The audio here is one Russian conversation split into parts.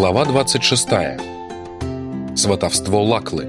Глава 26. Сватовство Лаклы.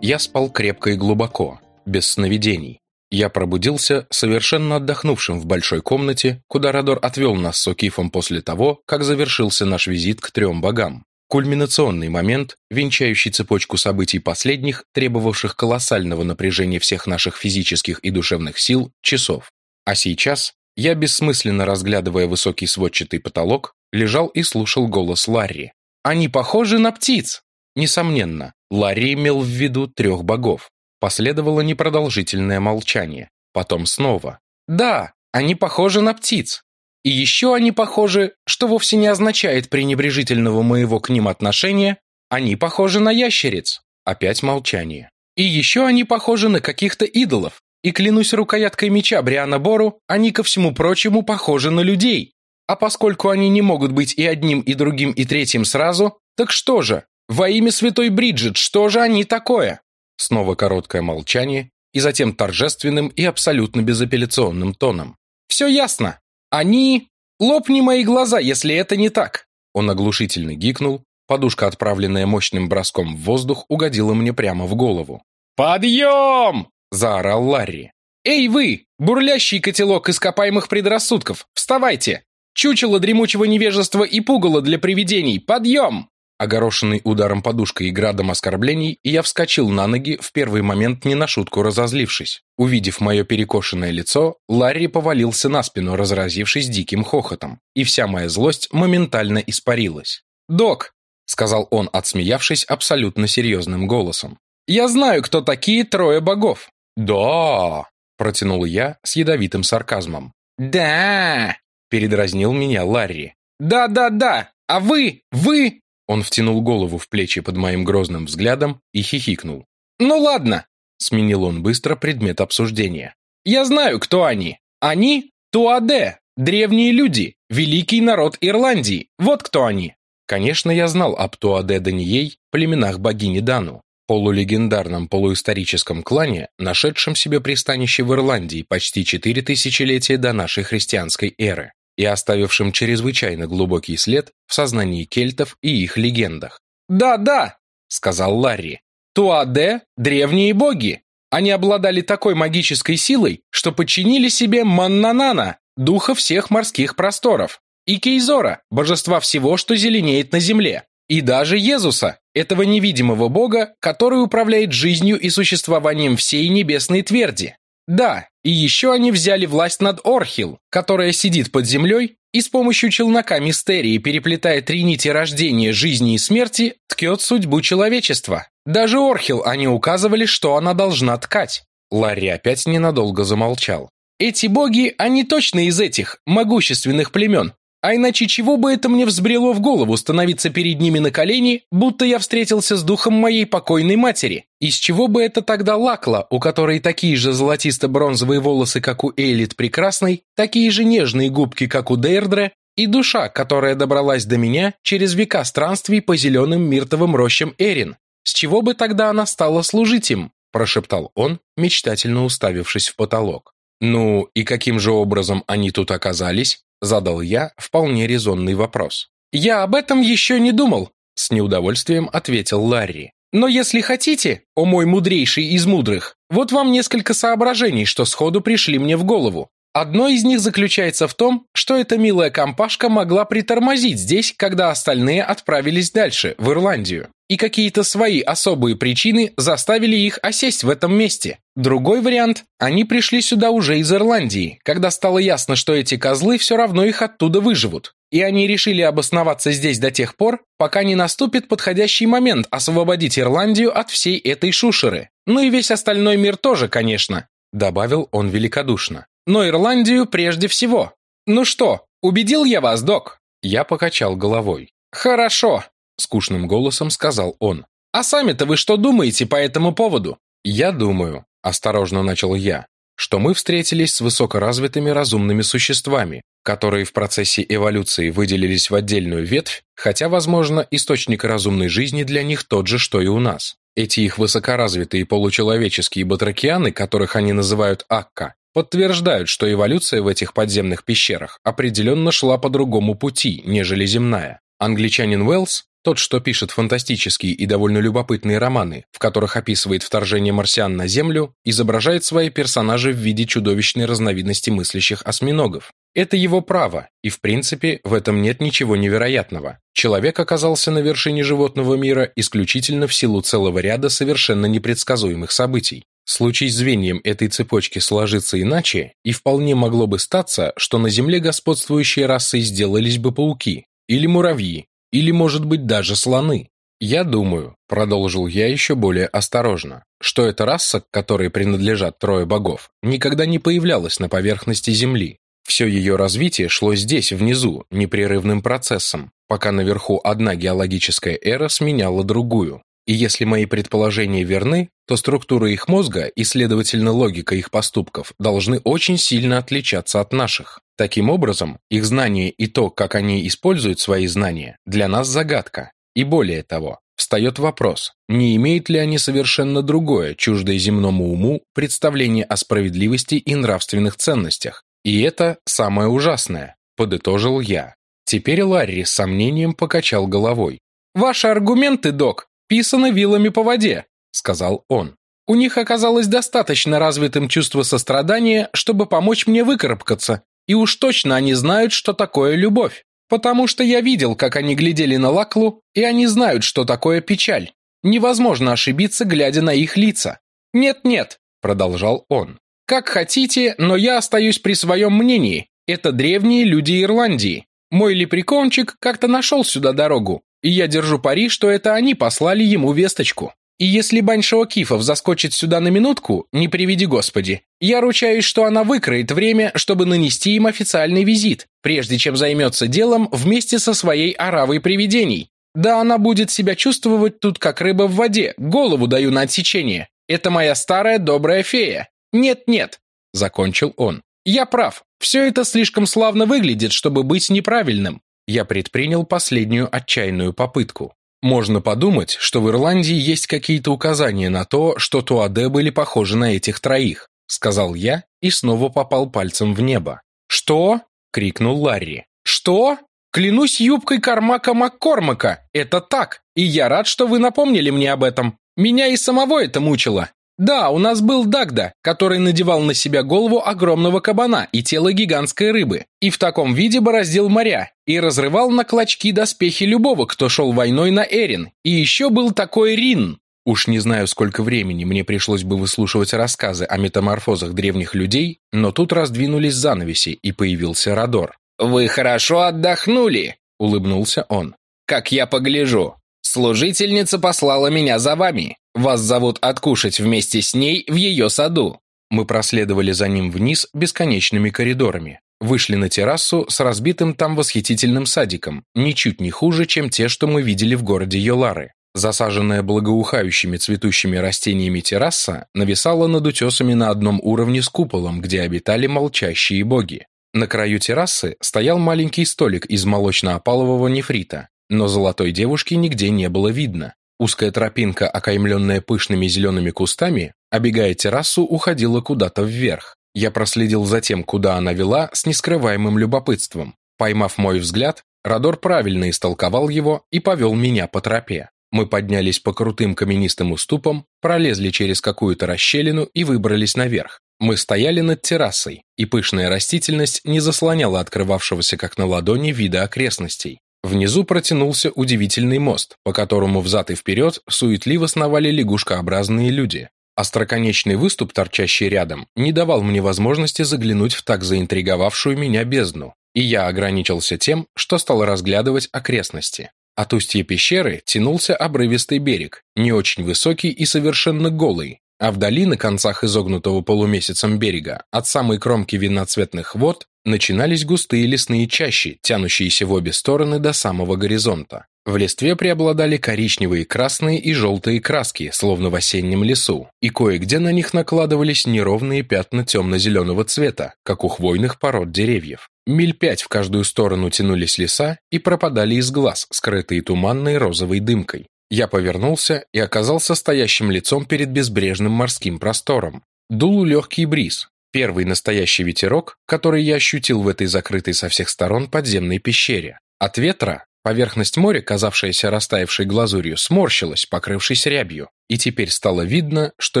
Я спал крепко и глубоко, без сновидений. Я пробудился совершенно отдохнувшим в большой комнате, куда Радор отвел нас с Окифом после того, как завершился наш визит к трем богам. Кульминационный момент, венчающий цепочку событий последних, требовавших колоссального напряжения всех наших физических и душевных сил, часов. А сейчас я, бессмысленно разглядывая высокий сводчатый потолок, лежал и слушал голос Ларри. «Они похожи на птиц!» Несомненно, Ларри имел в виду трех богов. Последовало непродолжительное молчание. Потом снова. «Да, они похожи на птиц. И еще они похожи, что вовсе не означает пренебрежительного моего к ним отношения, они похожи на ящериц». Опять молчание. «И еще они похожи на каких-то идолов, и клянусь рукояткой меча Бриана Бору, они ко всему прочему похожи на людей. А поскольку они не могут быть и одним, и другим, и третьим сразу, так что же? Во имя святой Бриджит, что же они такое? Снова короткое молчание, и затем торжественным и абсолютно безапелляционным тоном. Все ясно. Они... Лопни мои глаза, если это не так. Он оглушительно гикнул, подушка, отправленная мощным броском в воздух, угодила мне прямо в голову. «Подъем!» Заорал Ларри. «Эй вы, бурлящий котелок ископаемых предрассудков, вставайте! Чучело дремучего невежества и пугало для привидений, подъем!» Огорошенный ударом подушкой и градом оскорблений, я вскочил на ноги, в первый момент не на шутку разозлившись. Увидев мое перекошенное лицо, Ларри повалился на спину, разразившись диким хохотом, и вся моя злость моментально испарилась. «Док!» — сказал он, отсмеявшись абсолютно серьезным голосом. «Я знаю, кто такие трое богов. «Да!» – протянул я с ядовитым сарказмом. «Да!» – передразнил меня Ларри. «Да-да-да! А вы! Вы!» Он втянул голову в плечи под моим грозным взглядом и хихикнул. «Ну ладно!» – сменил он быстро предмет обсуждения. «Я знаю, кто они. Они – Туаде, древние люди, великий народ Ирландии. Вот кто они!» Конечно, я знал об Туаде Данией, племенах богини Дану полулегендарном полуисторическом клане, нашедшем себе пристанище в Ирландии почти четыре тысячелетия до нашей христианской эры и оставившем чрезвычайно глубокий след в сознании кельтов и их легендах. «Да-да», — сказал Ларри, — «Туаде — древние боги. Они обладали такой магической силой, что подчинили себе Маннанана, духа всех морских просторов, и Кейзора, божества всего, что зеленеет на земле, и даже Иисуса, этого невидимого бога, который управляет жизнью и существованием всей небесной тверди. Да, и еще они взяли власть над Орхил, которая сидит под землей и с помощью челнока мистерии, переплетая три нити рождения, жизни и смерти, ткет судьбу человечества. Даже Орхил они указывали, что она должна ткать. Ларри опять ненадолго замолчал. Эти боги, они точно из этих, могущественных племен, а иначе чего бы это мне взбрело в голову становиться перед ними на колени, будто я встретился с духом моей покойной матери? Из чего бы это тогда Лакла, у которой такие же золотисто-бронзовые волосы, как у Эйлит Прекрасной, такие же нежные губки, как у Дейрдре, и душа, которая добралась до меня через века странствий по зеленым миртовым рощам Эрин? С чего бы тогда она стала служить им? прошептал он, мечтательно уставившись в потолок. Ну, и каким же образом они тут оказались? Задал я вполне резонный вопрос. «Я об этом еще не думал», — с неудовольствием ответил Ларри. «Но если хотите, о мой мудрейший из мудрых, вот вам несколько соображений, что сходу пришли мне в голову. Одно из них заключается в том, что эта милая компашка могла притормозить здесь, когда остальные отправились дальше, в Ирландию. И какие-то свои особые причины заставили их осесть в этом месте. Другой вариант – они пришли сюда уже из Ирландии, когда стало ясно, что эти козлы все равно их оттуда выживут. И они решили обосноваться здесь до тех пор, пока не наступит подходящий момент освободить Ирландию от всей этой шушеры. Ну и весь остальной мир тоже, конечно, добавил он великодушно но Ирландию прежде всего. Ну что, убедил я вас, док?» Я покачал головой. «Хорошо», — скучным голосом сказал он. «А сами-то вы что думаете по этому поводу?» «Я думаю», — осторожно начал я, что мы встретились с высокоразвитыми разумными существами, которые в процессе эволюции выделились в отдельную ветвь, хотя, возможно, источник разумной жизни для них тот же, что и у нас. Эти их высокоразвитые получеловеческие батракианы, которых они называют Акка, подтверждают, что эволюция в этих подземных пещерах определенно шла по другому пути, нежели земная. Англичанин Уэллс, тот, что пишет фантастические и довольно любопытные романы, в которых описывает вторжение марсиан на Землю, изображает свои персонажи в виде чудовищной разновидности мыслящих осьминогов. Это его право, и в принципе в этом нет ничего невероятного. Человек оказался на вершине животного мира исключительно в силу целого ряда совершенно непредсказуемых событий. Случись звеньям этой цепочки сложиться иначе, и вполне могло бы статься, что на Земле господствующей расой сделались бы пауки, или муравьи, или, может быть, даже слоны. Я думаю, продолжил я еще более осторожно, что эта раса, к которой принадлежат трое богов, никогда не появлялась на поверхности Земли. Все ее развитие шло здесь, внизу, непрерывным процессом, пока наверху одна геологическая эра сменяла другую. И если мои предположения верны, то структура их мозга и, следовательно, логика их поступков должны очень сильно отличаться от наших. Таким образом, их знания и то, как они используют свои знания, для нас загадка. И более того, встает вопрос, не имеют ли они совершенно другое, чуждое земному уму, представление о справедливости и нравственных ценностях. И это самое ужасное, подытожил я. Теперь Ларри с сомнением покачал головой. «Ваши аргументы, док, писаны вилами по воде», — сказал он. «У них оказалось достаточно развитым чувство сострадания, чтобы помочь мне выкарабкаться, и уж точно они знают, что такое любовь. Потому что я видел, как они глядели на Лаклу, и они знают, что такое печаль. Невозможно ошибиться, глядя на их лица. «Нет-нет», — продолжал он. «Как хотите, но я остаюсь при своем мнении. Это древние люди Ирландии. Мой лепрекончик как-то нашел сюда дорогу, и я держу пари, что это они послали ему весточку. И если Баньша Кифов заскочит сюда на минутку, не приведи Господи, я ручаюсь, что она выкроет время, чтобы нанести им официальный визит, прежде чем займется делом вместе со своей оравой привидений. Да она будет себя чувствовать тут как рыба в воде, голову даю на отсечение. Это моя старая добрая фея. Нет-нет, закончил он. Я прав. Все это слишком славно выглядит, чтобы быть неправильным. Я предпринял последнюю отчаянную попытку. Можно подумать, что в Ирландии есть какие-то указания на то, что Туаде были похожи на этих троих, сказал я и снова попал пальцем в небо. Что? крикнул Ларри. Что? Клянусь юбкой Кармака Маккормака, это так, и я рад, что вы напомнили мне об этом. Меня и самого это мучило. Да, у нас был Дагда, который надевал на себя голову огромного кабана и тело гигантской рыбы, и в таком виде бороздил моря, и разрывал на клочки доспехи любого, кто шел войной на Эрин. И еще был такой Рин. Уж не знаю, сколько времени мне пришлось бы выслушивать рассказы о метаморфозах древних людей, но тут раздвинулись занавеси, и появился Радор. «Вы хорошо отдохнули», — улыбнулся он. «Как я погляжу. Служительница послала меня за вами. Вас зовут откушать вместе с ней в ее саду». Мы проследовали за ним вниз бесконечными коридорами. Вышли на террасу с разбитым там восхитительным садиком, ничуть не хуже, чем те, что мы видели в городе Йолары. Засаженная благоухающими цветущими растениями терраса нависала над утесами на одном уровне с куполом, где обитали молчащие боги. На краю террасы стоял маленький столик из молочно-опалового нефрита, но золотой девушки нигде не было видно. Узкая тропинка, окаймленная пышными зелеными кустами, обегая террасу, уходила куда-то вверх. Я проследил за тем, куда она вела, с нескрываемым любопытством. Поймав мой взгляд, Радор правильно истолковал его и повел меня по тропе. Мы поднялись по крутым каменистым уступам, пролезли через какую-то расщелину и выбрались наверх. Мы стояли над террасой, и пышная растительность не заслоняла открывавшегося как на ладони вида окрестностей. Внизу протянулся удивительный мост, по которому взад и вперед суетливо сновали лягушкообразные люди. Остроконечный выступ, торчащий рядом, не давал мне возможности заглянуть в так заинтриговавшую меня бездну, и я ограничился тем, что стал разглядывать окрестности. От устья пещеры тянулся обрывистый берег, не очень высокий и совершенно голый, а вдали на концах изогнутого полумесяцем берега, от самой кромки винноцветных вод, начинались густые лесные чащи, тянущиеся в обе стороны до самого горизонта. В листве преобладали коричневые, красные и желтые краски, словно в осеннем лесу, и кое-где на них накладывались неровные пятна темно-зеленого цвета, как у хвойных пород деревьев. Миль пять в каждую сторону тянулись леса и пропадали из глаз, скрытые туманной розовой дымкой. Я повернулся и оказался стоящим лицом перед безбрежным морским простором. Дул легкий бриз, Первый настоящий ветерок, который я ощутил в этой закрытой со всех сторон подземной пещере. От ветра поверхность моря, казавшаяся растаявшей глазурью, сморщилась, покрывшись рябью, и теперь стало видно, что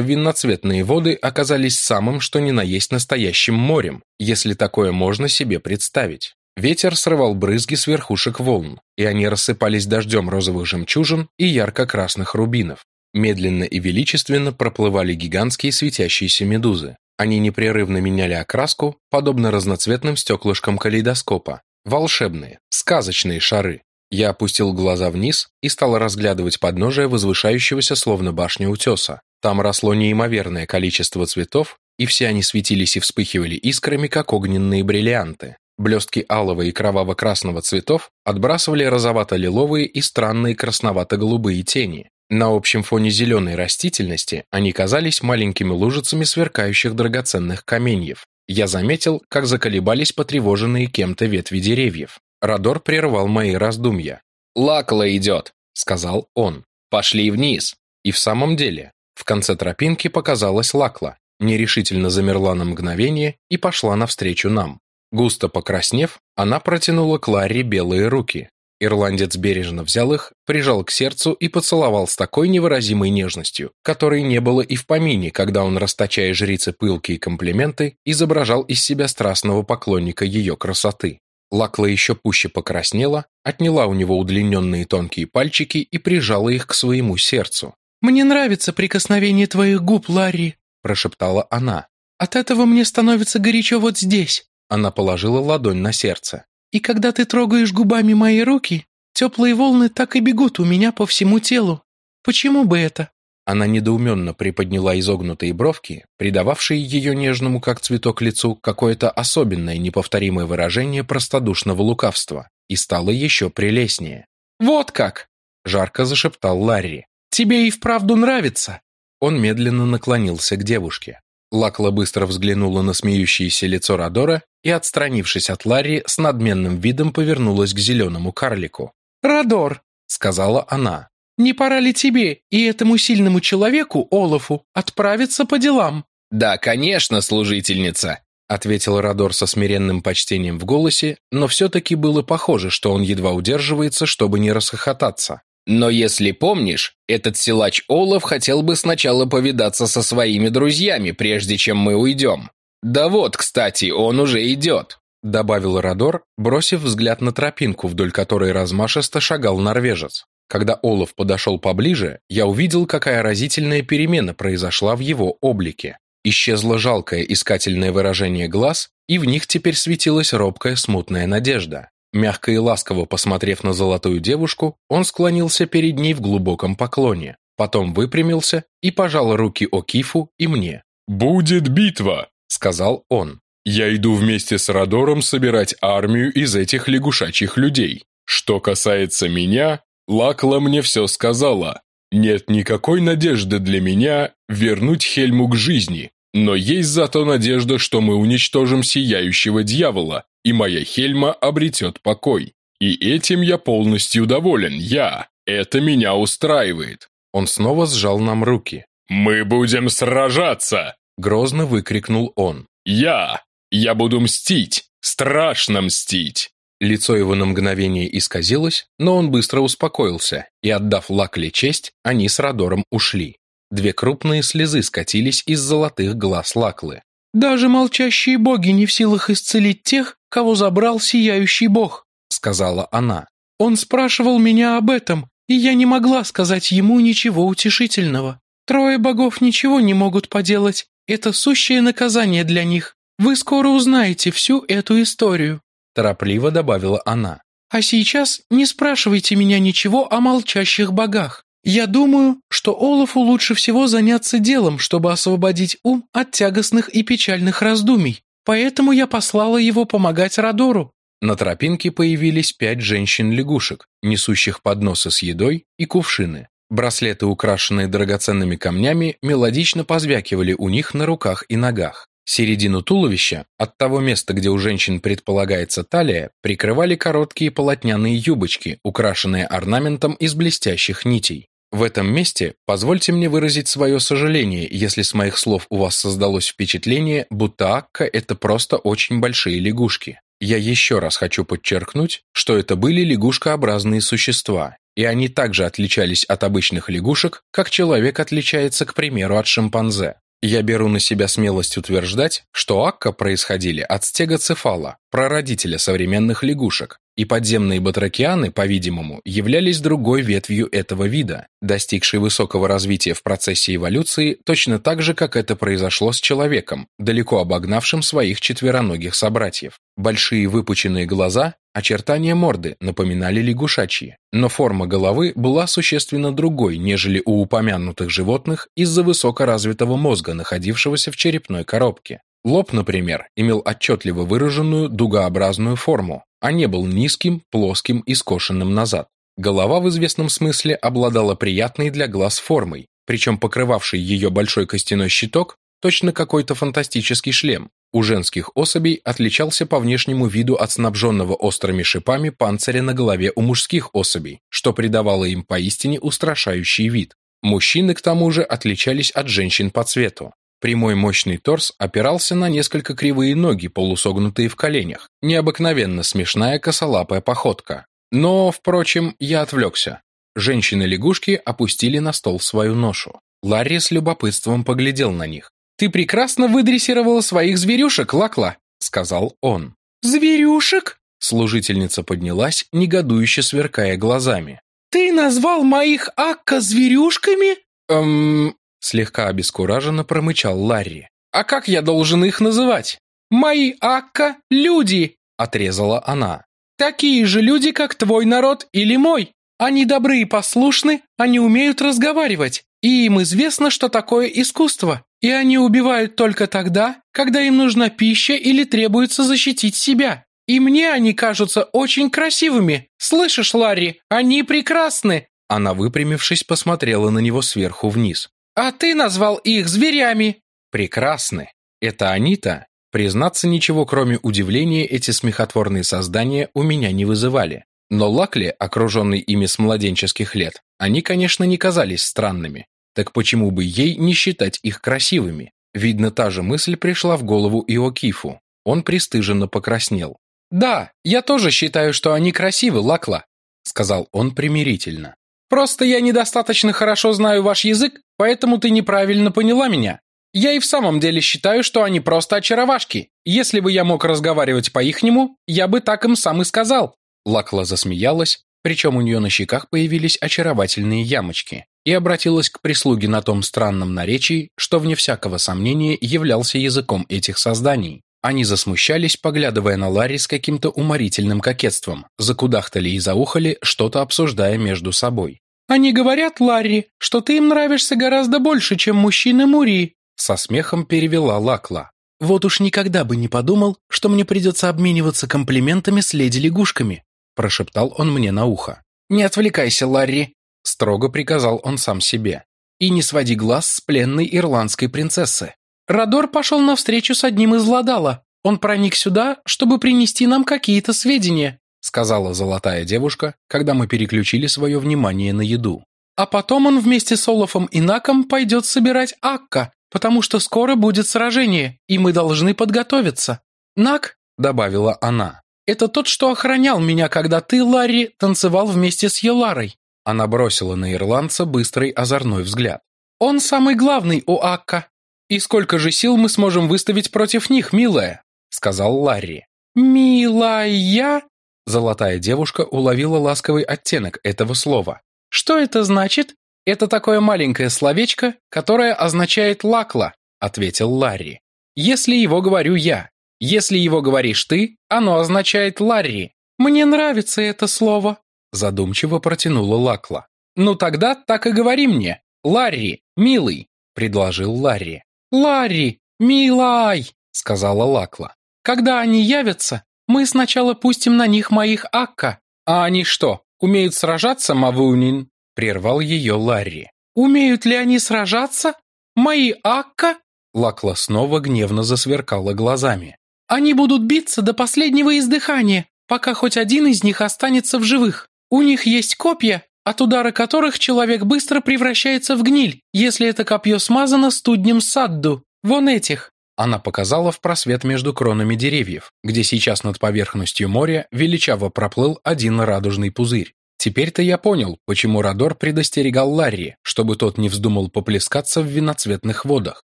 винноцветные воды оказались самым что ни на есть настоящим морем, если такое можно себе представить. Ветер срывал брызги с верхушек волн, и они рассыпались дождем розовых жемчужин и ярко-красных рубинов. Медленно и величественно проплывали гигантские светящиеся медузы. Они непрерывно меняли окраску, подобно разноцветным стеклышкам калейдоскопа. Волшебные, сказочные шары. Я опустил глаза вниз и стал разглядывать подножие возвышающегося словно башня утеса. Там росло неимоверное количество цветов, и все они светились и вспыхивали искрами, как огненные бриллианты. Блестки алого и кроваво-красного цветов отбрасывали розовато-лиловые и странные красновато-голубые тени. На общем фоне зеленой растительности они казались маленькими лужицами сверкающих драгоценных каменьев. Я заметил, как заколебались потревоженные кем-то ветви деревьев. Радор прервал мои раздумья. «Лакла идет», — сказал он. «Пошли вниз». И в самом деле, в конце тропинки показалась Лакла, нерешительно замерла на мгновение и пошла навстречу нам. Густо покраснев, она протянула Кларе белые руки. Ирландец бережно взял их, прижал к сердцу и поцеловал с такой невыразимой нежностью, которой не было и в помине, когда он, расточая жрице пылкие комплименты, изображал из себя страстного поклонника ее красоты. Лакла еще пуще покраснела, отняла у него удлиненные тонкие пальчики и прижала их к своему сердцу. «Мне нравится прикосновение твоих губ, Ларри», – прошептала она. «От этого мне становится горячо вот здесь». Она положила ладонь на сердце. «И когда ты трогаешь губами мои руки, теплые волны так и бегут у меня по всему телу. Почему бы это?» Она недоуменно приподняла изогнутые бровки, придававшие ее нежному, как цветок, лицу какое-то особенное неповторимое выражение простодушного лукавства, и стала еще прелестнее. «Вот как!» – жарко зашептал Ларри. «Тебе и вправду нравится!» Он медленно наклонился к девушке. Лакла быстро взглянула на смеющееся лицо Радора и, отстранившись от Ларри, с надменным видом повернулась к зеленому карлику. «Радор», — сказала она, — «не пора ли тебе и этому сильному человеку, Олафу, отправиться по делам?» «Да, конечно, служительница», — ответил Радор со смиренным почтением в голосе, но все-таки было похоже, что он едва удерживается, чтобы не расхохотаться. Но если помнишь, этот силач Олаф хотел бы сначала повидаться со своими друзьями, прежде чем мы уйдем. Да вот, кстати, он уже идет», — добавил Радор, бросив взгляд на тропинку, вдоль которой размашисто шагал норвежец. Когда Олаф подошел поближе, я увидел, какая разительная перемена произошла в его облике. Исчезло жалкое искательное выражение глаз, и в них теперь светилась робкая смутная надежда. Мягко и ласково посмотрев на золотую девушку, он склонился перед ней в глубоком поклоне, потом выпрямился и пожал руки Окифу и мне. «Будет битва!» — сказал он. «Я иду вместе с Радором собирать армию из этих лягушачьих людей. Что касается меня, Лакла мне все сказала. Нет никакой надежды для меня вернуть Хельму к жизни, но есть зато надежда, что мы уничтожим сияющего дьявола, и моя Хельма обретет покой. И этим я полностью доволен, я. Это меня устраивает. Он снова сжал нам руки. «Мы будем сражаться!» Грозно выкрикнул он. «Я! Я буду мстить! Страшно мстить!» Лицо его на мгновение исказилось, но он быстро успокоился, и, отдав Лакле честь, они с Радором ушли. Две крупные слезы скатились из золотых глаз Лаклы. «Даже молчащие боги не в силах исцелить тех, кого забрал сияющий бог», — сказала она. «Он спрашивал меня об этом, и я не могла сказать ему ничего утешительного. Трое богов ничего не могут поделать, это сущее наказание для них. Вы скоро узнаете всю эту историю», — торопливо добавила она. «А сейчас не спрашивайте меня ничего о молчащих богах. Я думаю, что Олафу лучше всего заняться делом, чтобы освободить ум от тягостных и печальных раздумий. Поэтому я послала его помогать Радору. На тропинке появились пять женщин-лягушек, несущих подносы с едой и кувшины. Браслеты, украшенные драгоценными камнями, мелодично позвякивали у них на руках и ногах. Середину туловища, от того места, где у женщин предполагается талия, прикрывали короткие полотняные юбочки, украшенные орнаментом из блестящих нитей. В этом месте позвольте мне выразить свое сожаление, если с моих слов у вас создалось впечатление, будто Акка – это просто очень большие лягушки. Я еще раз хочу подчеркнуть, что это были лягушкообразные существа, и они также отличались от обычных лягушек, как человек отличается, к примеру, от шимпанзе. Я беру на себя смелость утверждать, что акка происходили от стегоцефала, прародителя современных лягушек, и подземные батракианы, по-видимому, являлись другой ветвью этого вида, достигшей высокого развития в процессе эволюции точно так же, как это произошло с человеком, далеко обогнавшим своих четвероногих собратьев. Большие выпученные глаза, очертания морды напоминали лягушачьи, но форма головы была существенно другой, нежели у упомянутых животных из-за высокоразвитого мозга, находившегося в черепной коробке. Лоб, например, имел отчетливо выраженную дугообразную форму, а не был низким, плоским и скошенным назад. Голова в известном смысле обладала приятной для глаз формой, причем покрывавший ее большой костяной щиток точно какой-то фантастический шлем, у женских особей отличался по внешнему виду от снабженного острыми шипами панциря на голове у мужских особей, что придавало им поистине устрашающий вид. Мужчины, к тому же, отличались от женщин по цвету. Прямой мощный торс опирался на несколько кривые ноги, полусогнутые в коленях. Необыкновенно смешная косолапая походка. Но, впрочем, я отвлекся. Женщины-лягушки опустили на стол свою ношу. Ларри с любопытством поглядел на них. «Ты прекрасно выдрессировала своих зверюшек, Лакла», — сказал он. «Зверюшек?» Служительница поднялась, негодующе сверкая глазами. «Ты назвал моих Акка зверюшками?» «Эм...» — слегка обескураженно промычал Ларри. «А как я должен их называть?» «Мои Акка — люди!» — отрезала она. «Такие же люди, как твой народ или мой. Они добры и послушны, они умеют разговаривать, и им известно, что такое искусство. И они убивают только тогда, когда им нужна пища или требуется защитить себя. И мне они кажутся очень красивыми. Слышишь, Ларри, они прекрасны. Она, выпрямившись, посмотрела на него сверху вниз. А ты назвал их зверями. Прекрасны. Это они-то? Признаться, ничего кроме удивления эти смехотворные создания у меня не вызывали. Но Лакли, окруженный ими с младенческих лет, они, конечно, не казались странными. Так почему бы ей не считать их красивыми? Видно, та же мысль пришла в голову Иокифу. Он пристыженно покраснел. «Да, я тоже считаю, что они красивы, Лакла», — сказал он примирительно. «Просто я недостаточно хорошо знаю ваш язык, поэтому ты неправильно поняла меня. Я и в самом деле считаю, что они просто очаровашки. Если бы я мог разговаривать по-ихнему, я бы так им сам и сказал». Лакла засмеялась, причем у нее на щеках появились очаровательные ямочки и обратилась к прислуге на том странном наречии, что, вне всякого сомнения, являлся языком этих созданий. Они засмущались, поглядывая на Ларри с каким-то уморительным кокетством, закудахтали и заухали, что-то обсуждая между собой. «Они говорят, Ларри, что ты им нравишься гораздо больше, чем мужчины Мури», со смехом перевела Лакла. «Вот уж никогда бы не подумал, что мне придется обмениваться комплиментами с леди-лягушками», прошептал он мне на ухо. «Не отвлекайся, Ларри, Строго приказал он сам себе. «И не своди глаз с пленной ирландской принцессы. Радор пошел навстречу с одним из Ладала. Он проник сюда, чтобы принести нам какие-то сведения», сказала золотая девушка, когда мы переключили свое внимание на еду. «А потом он вместе с Олафом и Наком пойдет собирать Акка, потому что скоро будет сражение, и мы должны подготовиться. Нак», добавила она, это тот, что охранял меня, когда ты, Ларри, танцевал вместе с Еларой. Она бросила на ирландца быстрый озорной взгляд. «Он самый главный у Акка. И сколько же сил мы сможем выставить против них, милая?» сказал Ларри. «Милая?» Золотая девушка уловила ласковый оттенок этого слова. «Что это значит?» «Это такое маленькое словечко, которое означает «лакла», ответил Ларри. «Если его говорю я. Если его говоришь ты, оно означает «Ларри». Мне нравится это слово, Задумчиво протянула Лакла. «Ну тогда так и говори мне. Ларри, милый», — предложил Ларри. «Ларри, милай», — сказала Лакла. «Когда они явятся, мы сначала пустим на них моих Акка. А они что, умеют сражаться, Мавунин?» — прервал ее Ларри. «Умеют ли они сражаться? Мои Акка?» Лакла снова гневно засверкала глазами. «Они будут биться до последнего издыхания, пока хоть один из них останется в живых. У них есть копья, от удара которых человек быстро превращается в гниль, если это копье смазано студнем садду. Вон этих». Она показала в просвет между кронами деревьев, где сейчас над поверхностью моря величаво проплыл один радужный пузырь. Теперь-то я понял, почему Радор предостерегал Ларри, чтобы тот не вздумал поплескаться в виноцветных водах.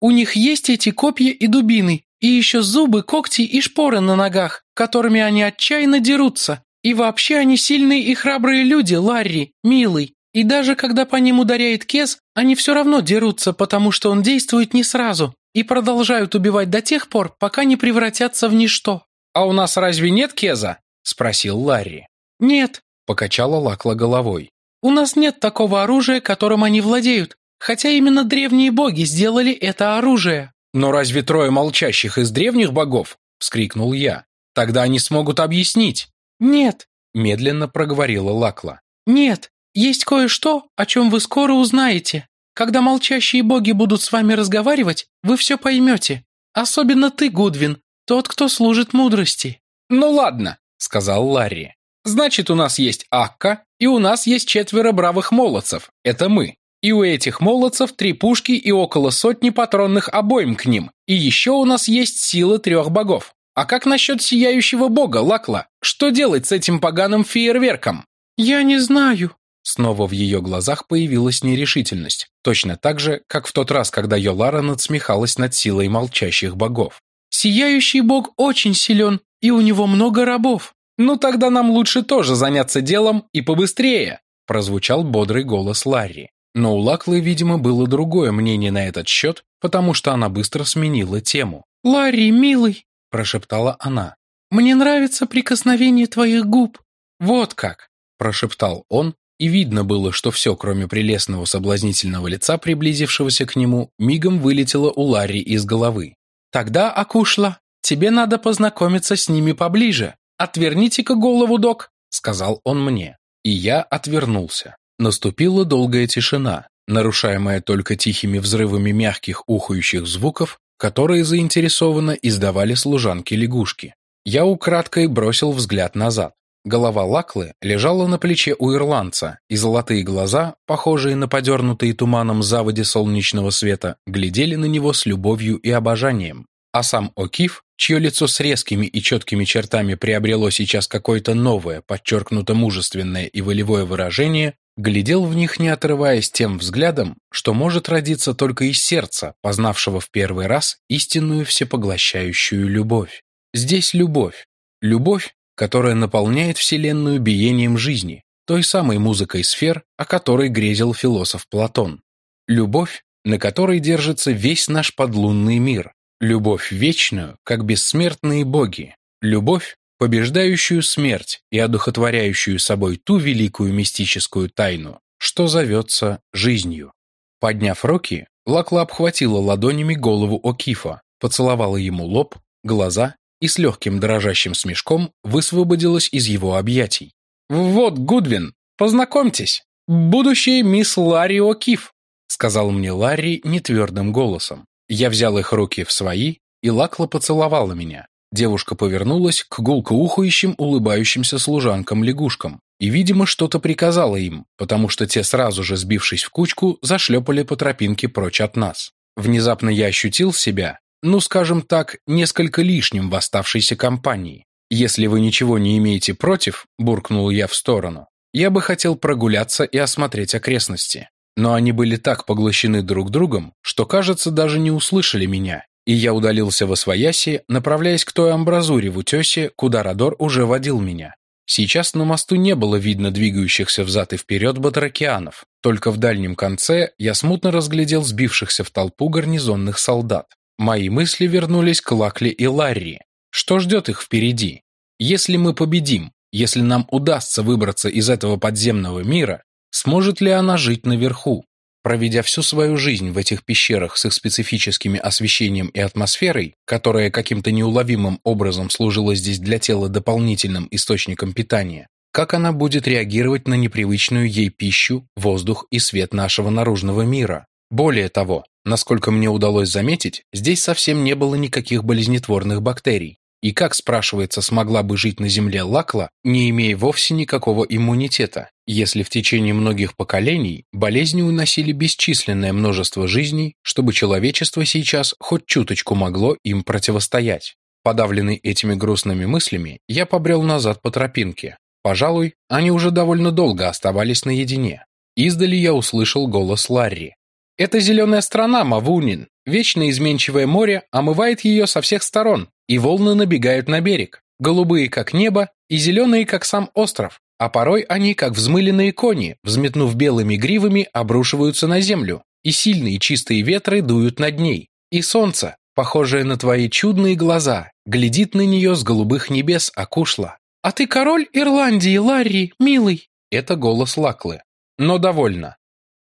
«У них есть эти копья и дубины, и еще зубы, когти и шпоры на ногах, которыми они отчаянно дерутся. И вообще они сильные и храбрые люди, Ларри, милый. И даже когда по ним ударяет Кес, они все равно дерутся, потому что он действует не сразу, и продолжают убивать до тех пор, пока не превратятся в ничто». «А у нас разве нет Кеза?» – спросил Ларри. «Нет, Покачала Лакла головой. «У нас нет такого оружия, которым они владеют, хотя именно древние боги сделали это оружие». «Но разве трое молчащих из древних богов?» — вскрикнул я. «Тогда они смогут объяснить». «Нет», — медленно проговорила Лакла. «Нет, есть кое-что, о чем вы скоро узнаете. Когда молчащие боги будут с вами разговаривать, вы все поймете. Особенно ты, Гудвин, тот, кто служит мудрости». «Ну ладно», — сказал Ларри. Значит, у нас есть Акка, и у нас есть четверо бравых молодцев. Это мы. И у этих молодцев три пушки и около сотни патронных обоим к ним. И еще у нас есть сила трех богов. А как насчет сияющего бога, Лакла? Что делать с этим поганым фейерверком? Я не знаю. Снова в ее глазах появилась нерешительность. Точно так же, как в тот раз, когда Йолара надсмехалась над силой молчащих богов. Сияющий бог очень силен, и у него много рабов. «Ну тогда нам лучше тоже заняться делом и побыстрее», прозвучал бодрый голос Ларри. Но у Лаклы, видимо, было другое мнение на этот счет, потому что она быстро сменила тему. «Ларри, милый», – прошептала она, – «мне нравится прикосновение твоих губ». «Вот как», – прошептал он, и видно было, что все, кроме прелестного соблазнительного лица, приблизившегося к нему, мигом вылетело у Ларри из головы. «Тогда, Акушла, тебе надо познакомиться с ними поближе. «Отверните-ка голову, док», — сказал он мне. И я отвернулся. Наступила долгая тишина, нарушаемая только тихими взрывами мягких ухающих звуков, которые заинтересованно издавали служанки-лягушки. Я украдкой бросил взгляд назад. Голова Лаклы лежала на плече у ирландца, и золотые глаза, похожие на подернутые туманом заводи солнечного света, глядели на него с любовью и обожанием. А сам Окиф, чье лицо с резкими и четкими чертами приобрело сейчас какое-то новое, подчеркнуто мужественное и волевое выражение, глядел в них, не отрываясь тем взглядом, что может родиться только из сердца, познавшего в первый раз истинную всепоглощающую любовь. Здесь любовь. Любовь, которая наполняет Вселенную биением жизни, той самой музыкой сфер, о которой грезил философ Платон. Любовь, на которой держится весь наш подлунный мир, Любовь вечную, как бессмертные боги. Любовь, побеждающую смерть и одухотворяющую собой ту великую мистическую тайну, что зовется жизнью. Подняв руки, Лакла обхватила ладонями голову Окифа, поцеловала ему лоб, глаза и с легким дрожащим смешком высвободилась из его объятий. «Вот, Гудвин, познакомьтесь, будущий мисс Ларри О'Кифф», сказал мне Ларри нетвердым голосом. Я взял их руки в свои, и Лакла поцеловала меня. Девушка повернулась к гулко ухающим, улыбающимся служанкам-лягушкам и, видимо, что-то приказала им, потому что те, сразу же сбившись в кучку, зашлепали по тропинке прочь от нас. Внезапно я ощутил себя, ну, скажем так, несколько лишним в оставшейся компании. «Если вы ничего не имеете против», – буркнул я в сторону, – «я бы хотел прогуляться и осмотреть окрестности». Но они были так поглощены друг другом, что, кажется, даже не услышали меня, и я удалился во свояси, направляясь к той амбразуре в утесе, куда Родор уже водил меня. Сейчас на мосту не было видно двигающихся взад и вперед батракианов, только в дальнем конце я смутно разглядел сбившихся в толпу гарнизонных солдат. Мои мысли вернулись к Лакли и Ларри. Что ждет их впереди? Если мы победим, если нам удастся выбраться из этого подземного мира, Сможет ли она жить наверху? Проведя всю свою жизнь в этих пещерах с их специфическими освещением и атмосферой, которая каким-то неуловимым образом служила здесь для тела дополнительным источником питания, как она будет реагировать на непривычную ей пищу, воздух и свет нашего наружного мира? Более того, насколько мне удалось заметить, здесь совсем не было никаких болезнетворных бактерий. И как, спрашивается, смогла бы жить на Земле Лакла, не имея вовсе никакого иммунитета, если в течение многих поколений болезни уносили бесчисленное множество жизней, чтобы человечество сейчас хоть чуточку могло им противостоять? Подавленный этими грустными мыслями, я побрел назад по тропинке. Пожалуй, они уже довольно долго оставались наедине. Издали я услышал голос Ларри. «Это зеленая страна, Мавунин. Вечно изменчивое море омывает ее со всех сторон, и волны набегают на берег. Голубые, как небо, и зеленые, как сам остров. А порой они, как взмыленные кони, взметнув белыми гривами, обрушиваются на землю, и сильные чистые ветры дуют над ней. И солнце, похожее на твои чудные глаза, глядит на нее с голубых небес окушло. «А ты король Ирландии, Ларри, милый!» Это голос Лаклы. Но довольно.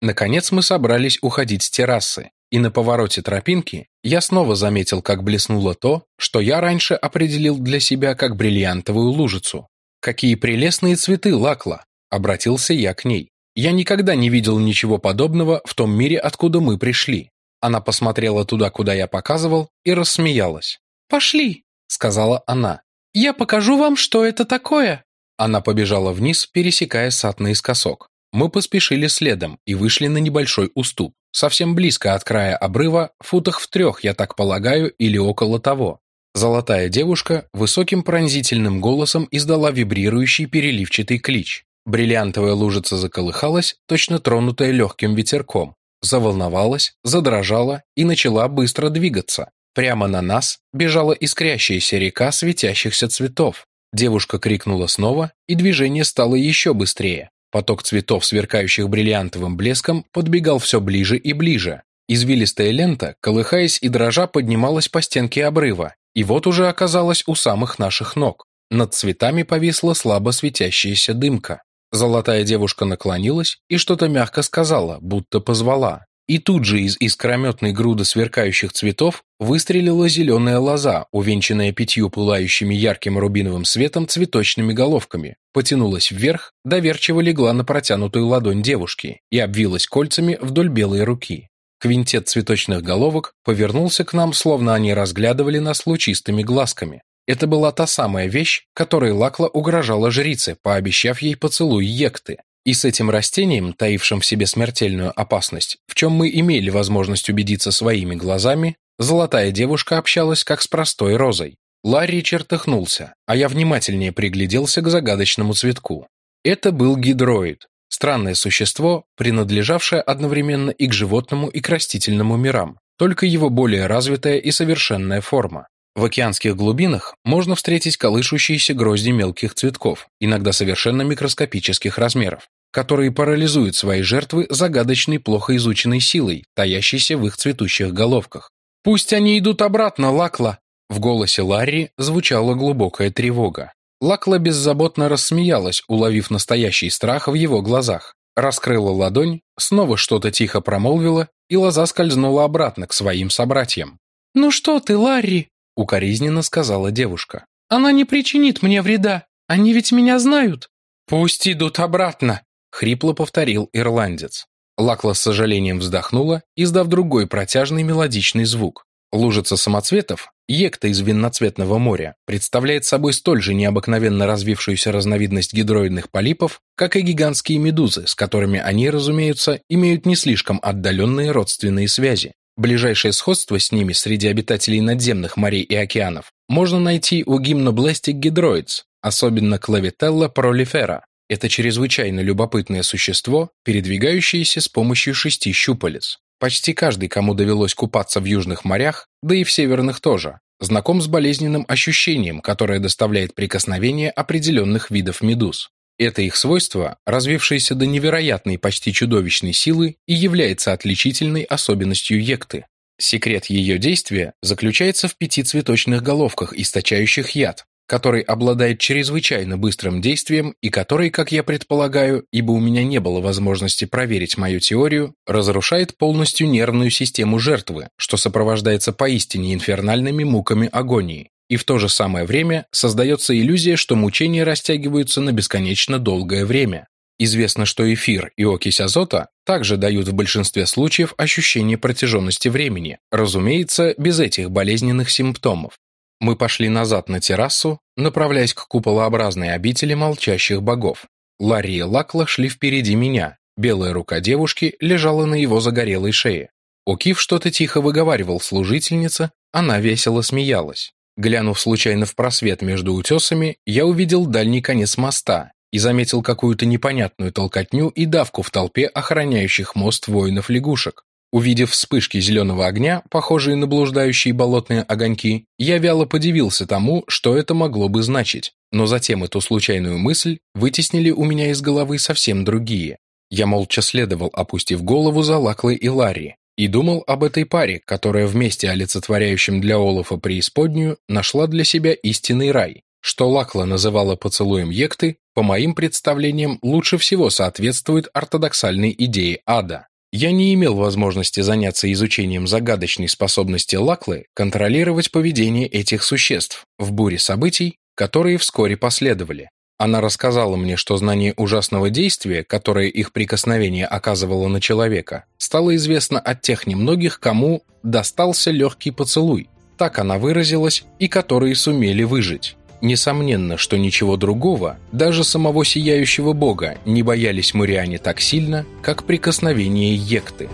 Наконец мы собрались уходить с террасы, и на повороте тропинки я снова заметил, как блеснуло то, что я раньше определил для себя как бриллиантовую лужицу. «Какие прелестные цветы, Лакла!» — обратился я к ней. «Я никогда не видел ничего подобного в том мире, откуда мы пришли». Она посмотрела туда, куда я показывал, и рассмеялась. «Пошли!» — сказала она. «Я покажу вам, что это такое!» Она побежала вниз, пересекая сад наискосок. Мы поспешили следом и вышли на небольшой уступ, совсем близко от края обрыва, футах в трех, я так полагаю, или около того. Золотая девушка высоким пронзительным голосом издала вибрирующий переливчатый клич. Бриллиантовая лужица заколыхалась, точно тронутая легким ветерком, заволновалась, задрожала и начала быстро двигаться. Прямо на нас бежала искрящаяся река светящихся цветов. Девушка крикнула снова, и движение стало еще быстрее. Поток цветов, сверкающих бриллиантовым блеском, подбегал все ближе и ближе. Извилистая лента, колыхаясь и дрожа, поднималась по стенке обрыва, и вот уже оказалась у самых наших ног. Над цветами повисла слабо светящаяся дымка. Золотая девушка наклонилась и что-то мягко сказала, будто позвала. И тут же из искрометной груды сверкающих цветов выстрелила зеленая лоза, увенчанная пятью пылающими ярким рубиновым светом цветочными головками, потянулась вверх, доверчиво легла на протянутую ладонь девушки и обвилась кольцами вдоль белой руки. Квинтет цветочных головок повернулся к нам, словно они разглядывали нас лучистыми глазками. Это была та самая вещь, которой Лакла угрожала жрице, пообещав ей поцелуй Екты. И с этим растением, таившим в себе смертельную опасность, в чем мы имели возможность убедиться своими глазами, золотая девушка общалась как с простой розой. Ларри чертыхнулся, а я внимательнее пригляделся к загадочному цветку. Это был гидроид, странное существо, принадлежавшее одновременно и к животному, и к растительному мирам, только его более развитая и совершенная форма. В океанских глубинах можно встретить колышущиеся грозди мелких цветков, иногда совершенно микроскопических размеров, которые парализуют свои жертвы загадочной, плохо изученной силой, таящейся в их цветущих головках. «Пусть они идут обратно, Лакла!» В голосе Ларри звучала глубокая тревога. Лакла беззаботно рассмеялась, уловив настоящий страх в его глазах. Раскрыла ладонь, снова что-то тихо промолвила, и лоза скользнула обратно к своим собратьям. «Ну что ты, Ларри?» — укоризненно сказала девушка. «Она не причинит мне вреда. Они ведь меня знают». «Пусть идут обратно», — хрипло повторил ирландец. Лакла с сожалением вздохнула, издав другой протяжный мелодичный звук. Лужица самоцветов, екта из винноцветного моря, представляет собой столь же необыкновенно развившуюся разновидность гидроидных полипов, как и гигантские медузы, с которыми они, разумеются, имеют не слишком отдаленные родственные связи. Ближайшее сходство с ними среди обитателей надземных морей и океанов можно найти у гимнобластик гидроидс, особенно клавителла пролифера. Это чрезвычайно любопытное существо, передвигающееся с помощью шести щупалец. Почти каждый, кому довелось купаться в южных морях, да и в северных тоже, знаком с болезненным ощущением, которое доставляет прикосновение определенных видов медуз. Это их свойство, развившееся до невероятной, почти чудовищной силы, и является отличительной особенностью екты. Секрет ее действия заключается в пяти цветочных головках, источающих яд, который обладает чрезвычайно быстрым действием и который, как я предполагаю, ибо у меня не было возможности проверить мою теорию, разрушает полностью нервную систему жертвы, что сопровождается поистине инфернальными муками агонии и в то же самое время создается иллюзия, что мучения растягиваются на бесконечно долгое время. Известно, что эфир и окись азота также дают в большинстве случаев ощущение протяженности времени, разумеется, без этих болезненных симптомов. Мы пошли назад на террасу, направляясь к куполообразной обители молчащих богов. Ларри и Лакла шли впереди меня. Белая рука девушки лежала на его загорелой шее. Окив что-то тихо выговаривал служительница, она весело смеялась. Глянув случайно в просвет между утесами, я увидел дальний конец моста и заметил какую-то непонятную толкотню и давку в толпе охраняющих мост воинов-лягушек. Увидев вспышки зеленого огня, похожие на блуждающие болотные огоньки, я вяло подивился тому, что это могло бы значить, но затем эту случайную мысль вытеснили у меня из головы совсем другие. Я молча следовал, опустив голову за Лаклой и Ларри, и думал об этой паре, которая вместе олицетворяющим для Олафа преисподнюю нашла для себя истинный рай, что Лакла называла поцелуем Екты, по моим представлениям, лучше всего соответствует ортодоксальной идее ада. Я не имел возможности заняться изучением загадочной способности Лаклы контролировать поведение этих существ в буре событий, которые вскоре последовали. Она рассказала мне, что знание ужасного действия, которое их прикосновение оказывало на человека, стало известно от тех немногих, кому достался легкий поцелуй. Так она выразилась, и которые сумели выжить. Несомненно, что ничего другого, даже самого сияющего бога, не боялись муряне так сильно, как прикосновение Екты.